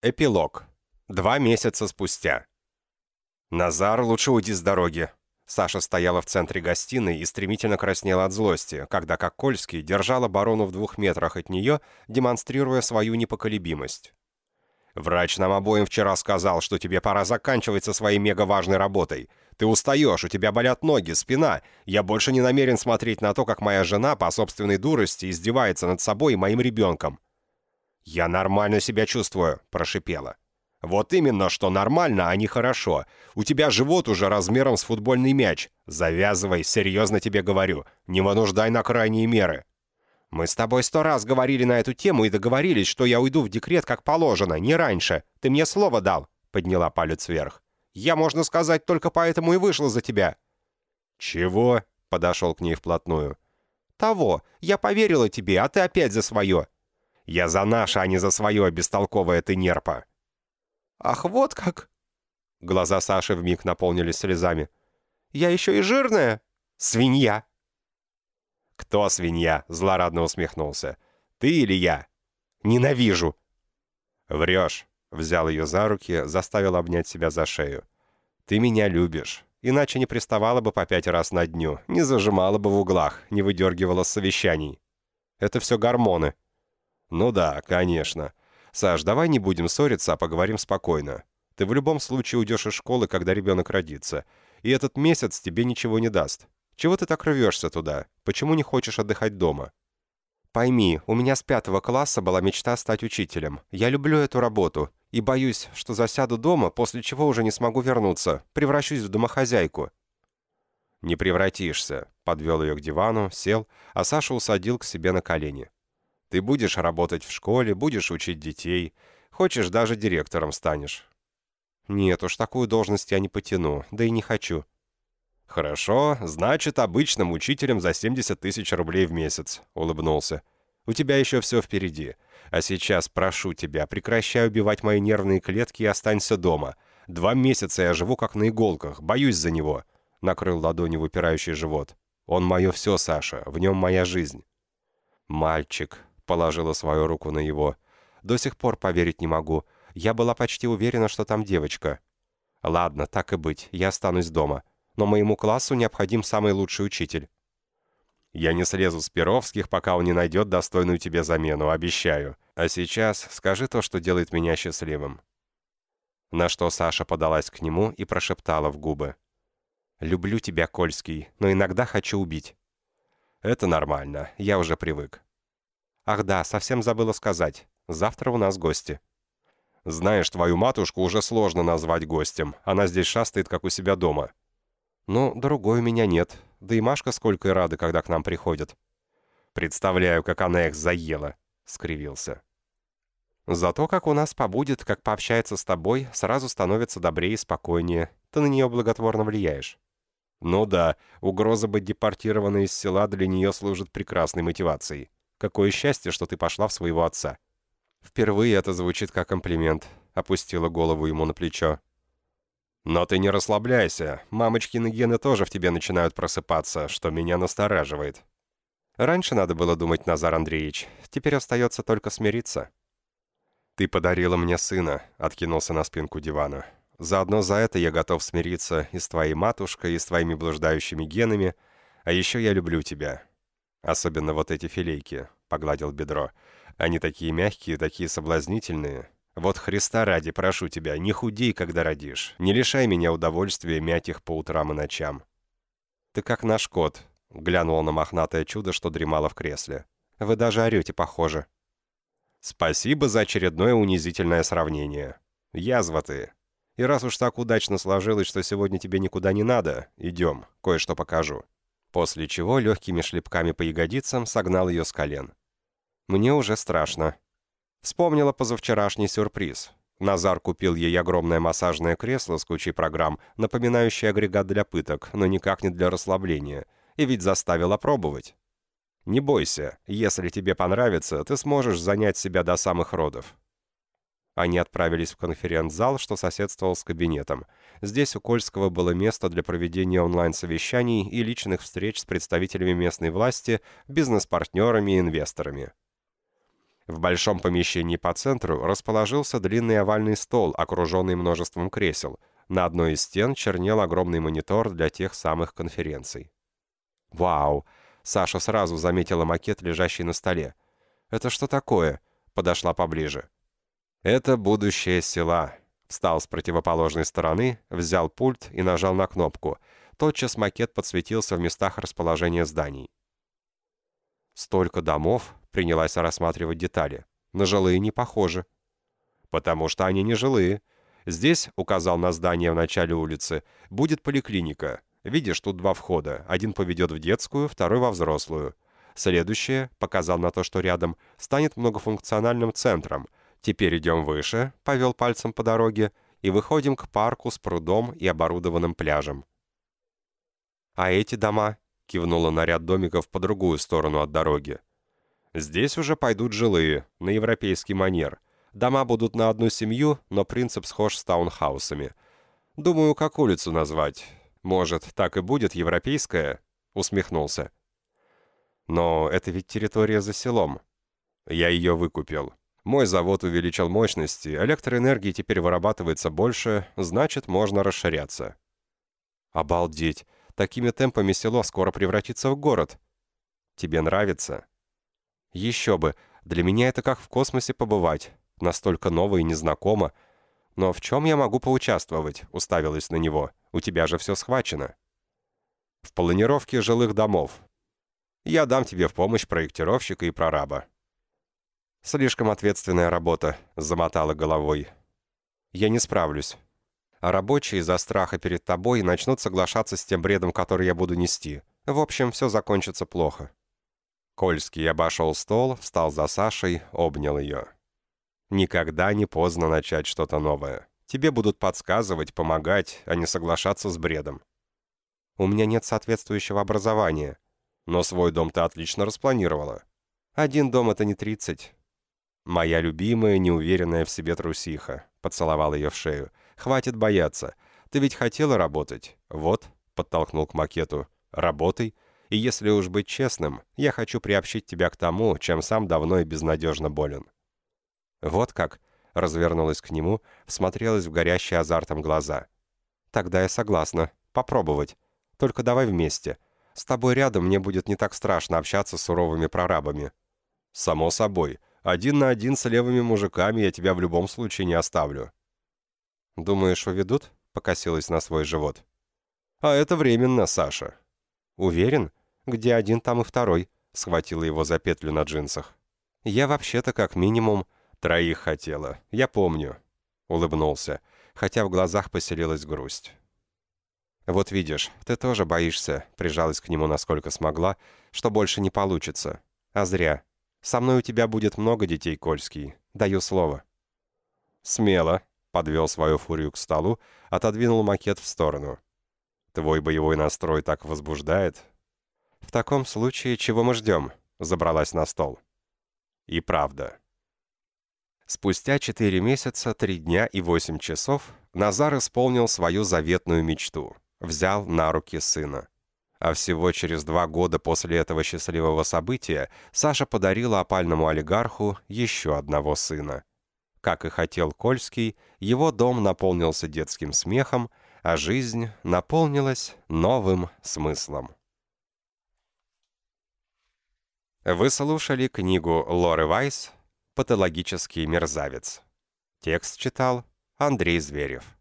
Эпилог. Два месяца спустя. «Назар, лучше уйди с дороги». Саша стояла в центре гостиной и стремительно краснела от злости, когда, как Кольский, держал оборону в двух метрах от нее, демонстрируя свою непоколебимость. «Врач нам обоим вчера сказал, что тебе пора заканчивать со своей мегаважной работой. Ты устаешь, у тебя болят ноги, спина. Я больше не намерен смотреть на то, как моя жена по собственной дурости издевается над собой и моим ребенком. «Я нормально себя чувствую», — прошипела. «Вот именно, что нормально, а не хорошо. У тебя живот уже размером с футбольный мяч. Завязывай, серьезно тебе говорю. Не вынуждай на крайние меры». «Мы с тобой сто раз говорили на эту тему и договорились, что я уйду в декрет как положено, не раньше. Ты мне слово дал», — подняла палец вверх. «Я, можно сказать, только поэтому и вышла за тебя». «Чего?» — подошел к ней вплотную. «Того. Я поверила тебе, а ты опять за свое. Я за наше, а не за свое, бестолковая ты нерпа!» «Ах, вот как!» Глаза Саши вмиг наполнились слезами. «Я еще и жирная? Свинья!» «Кто свинья?» — злорадно усмехнулся. «Ты или я?» «Ненавижу!» «Врешь!» — взял ее за руки, заставил обнять себя за шею. «Ты меня любишь. Иначе не приставала бы по пять раз на дню, не зажимала бы в углах, не выдергивала с совещаний. Это все гормоны. «Ну да, конечно. Саш, давай не будем ссориться, а поговорим спокойно. Ты в любом случае уйдешь из школы, когда ребенок родится. И этот месяц тебе ничего не даст. Чего ты так рвешься туда? Почему не хочешь отдыхать дома?» «Пойми, у меня с пятого класса была мечта стать учителем. Я люблю эту работу и боюсь, что засяду дома, после чего уже не смогу вернуться, превращусь в домохозяйку». «Не превратишься», — подвел ее к дивану, сел, а Саша усадил к себе на колени. Ты будешь работать в школе, будешь учить детей. Хочешь, даже директором станешь». «Нет уж, такую должность я не потяну, да и не хочу». «Хорошо, значит, обычным учителем за 70 тысяч рублей в месяц», — улыбнулся. «У тебя еще все впереди. А сейчас прошу тебя, прекращай убивать мои нервные клетки и останься дома. Два месяца я живу как на иголках, боюсь за него», — накрыл ладонью выпирающий живот. «Он мое все, Саша, в нем моя жизнь». «Мальчик», положила свою руку на его. «До сих пор поверить не могу. Я была почти уверена, что там девочка». «Ладно, так и быть, я останусь дома. Но моему классу необходим самый лучший учитель». «Я не слезу с Перовских, пока он не найдет достойную тебе замену, обещаю. А сейчас скажи то, что делает меня счастливым». На что Саша подалась к нему и прошептала в губы. «Люблю тебя, Кольский, но иногда хочу убить». «Это нормально, я уже привык». Ах да, совсем забыла сказать. Завтра у нас гости. Знаешь, твою матушку уже сложно назвать гостем. Она здесь шастает, как у себя дома. Ну, другой у меня нет. Да и Машка сколько и рада, когда к нам приходит. Представляю, как она их заела, скривился. Зато как у нас побудет, как пообщается с тобой, сразу становится добрее и спокойнее. Ты на нее благотворно влияешь. Ну да, угроза быть депортированной из села для нее служит прекрасной мотивацией. Какое счастье, что ты пошла в своего отца». Впервые это звучит как комплимент. Опустила голову ему на плечо. «Но ты не расслабляйся. Мамочкины гены тоже в тебе начинают просыпаться, что меня настораживает». «Раньше надо было думать, Назар Андреевич. Теперь остается только смириться». «Ты подарила мне сына», — откинулся на спинку дивана. «Заодно за это я готов смириться и с твоей матушкой, и с твоими блуждающими генами. А еще я люблю тебя. Особенно вот эти филейки», — погладил бедро. «Они такие мягкие, такие соблазнительные. Вот Христа ради, прошу тебя, не худей, когда родишь. Не лишай меня удовольствия мять их по утрам и ночам». «Ты как наш кот», — глянула на мохнатое чудо, что дремало в кресле. «Вы даже орете, похоже». «Спасибо за очередное унизительное сравнение. Язва ты. И раз уж так удачно сложилось, что сегодня тебе никуда не надо, идем, кое-что покажу» после чего легкими шлепками по ягодицам согнал ее с колен. «Мне уже страшно». Вспомнила позавчерашний сюрприз. Назар купил ей огромное массажное кресло с кучей программ, напоминающее агрегат для пыток, но никак не для расслабления, и ведь заставил опробовать. «Не бойся, если тебе понравится, ты сможешь занять себя до самых родов. Они отправились в конференц-зал, что соседствовал с кабинетом. Здесь у Кольского было место для проведения онлайн-совещаний и личных встреч с представителями местной власти, бизнес-партнерами и инвесторами. В большом помещении по центру расположился длинный овальный стол, окруженный множеством кресел. На одной из стен чернел огромный монитор для тех самых конференций. «Вау!» Саша сразу заметила макет, лежащий на столе. «Это что такое?» Подошла поближе. «Это будущее села». Встал с противоположной стороны, взял пульт и нажал на кнопку. Тотчас макет подсветился в местах расположения зданий. Столько домов, принялась рассматривать детали. На жилые не похожи. «Потому что они не жилые. Здесь, указал на здание в начале улицы, будет поликлиника. Видишь, тут два входа. Один поведет в детскую, второй во взрослую. Следующее, показал на то, что рядом, станет многофункциональным центром. Теперь идем выше, повел пальцем по дороге, и выходим к парку с прудом и оборудованным пляжем. «А эти дома?» — кивнула на ряд домиков по другую сторону от дороги. «Здесь уже пойдут жилые, на европейский манер. Дома будут на одну семью, но принцип схож с таунхаусами. Думаю, как улицу назвать. Может, так и будет европейская?» — усмехнулся. «Но это ведь территория за селом. Я ее выкупил. Мой завод увеличил мощности, электроэнергии теперь вырабатывается больше, значит, можно расширяться». «Обалдеть! Такими темпами село скоро превратится в город. Тебе нравится?» «Еще бы! Для меня это как в космосе побывать. Настолько ново и незнакомо. Но в чем я могу поучаствовать?» — уставилась на него. У тебя же все схвачено. В планировке жилых домов. Я дам тебе в помощь проектировщика и прораба. Слишком ответственная работа, замотала головой. Я не справлюсь. А рабочие из-за страха перед тобой начнут соглашаться с тем бредом, который я буду нести. В общем, все закончится плохо. Кольский обошел стол, встал за Сашей, обнял ее. Никогда не поздно начать что-то новое. Тебе будут подсказывать, помогать, а не соглашаться с бредом. У меня нет соответствующего образования. Но свой дом ты отлично распланировала. Один дом — это не тридцать. Моя любимая, неуверенная в себе трусиха. Поцеловал ее в шею. Хватит бояться. Ты ведь хотела работать. Вот, подтолкнул к макету. Работай. И если уж быть честным, я хочу приобщить тебя к тому, чем сам давно и безнадежно болен. Вот как, развернулась к нему, всмотрелась в горящие азартом глаза. «Тогда я согласна. Попробовать. Только давай вместе. С тобой рядом мне будет не так страшно общаться с суровыми прорабами». «Само собой. Один на один с левыми мужиками я тебя в любом случае не оставлю». «Думаешь, уведут?» — покосилась на свой живот. «А это временно, Саша». «Уверен? Где один, там и второй», — схватила его за петлю на джинсах. «Я вообще-то как минимум «Троих хотела, я помню», — улыбнулся, хотя в глазах поселилась грусть. «Вот видишь, ты тоже боишься», — прижалась к нему насколько смогла, «что больше не получится. А зря. Со мной у тебя будет много детей, Кольский. Даю слово». «Смело», — подвел свою фурию к столу, отодвинул макет в сторону. «Твой боевой настрой так возбуждает». «В таком случае, чего мы ждем?» — забралась на стол. «И правда». Спустя 4 месяца, 3 дня и 8 часов Назар исполнил свою заветную мечту. Взял на руки сына. А всего через два года после этого счастливого события Саша подарила опальному олигарху еще одного сына. Как и хотел Кольский, его дом наполнился детским смехом, а жизнь наполнилась новым смыслом. Вы слушали книгу Лоры Вайс «Патологический мерзавец». Текст читал Андрей Зверев.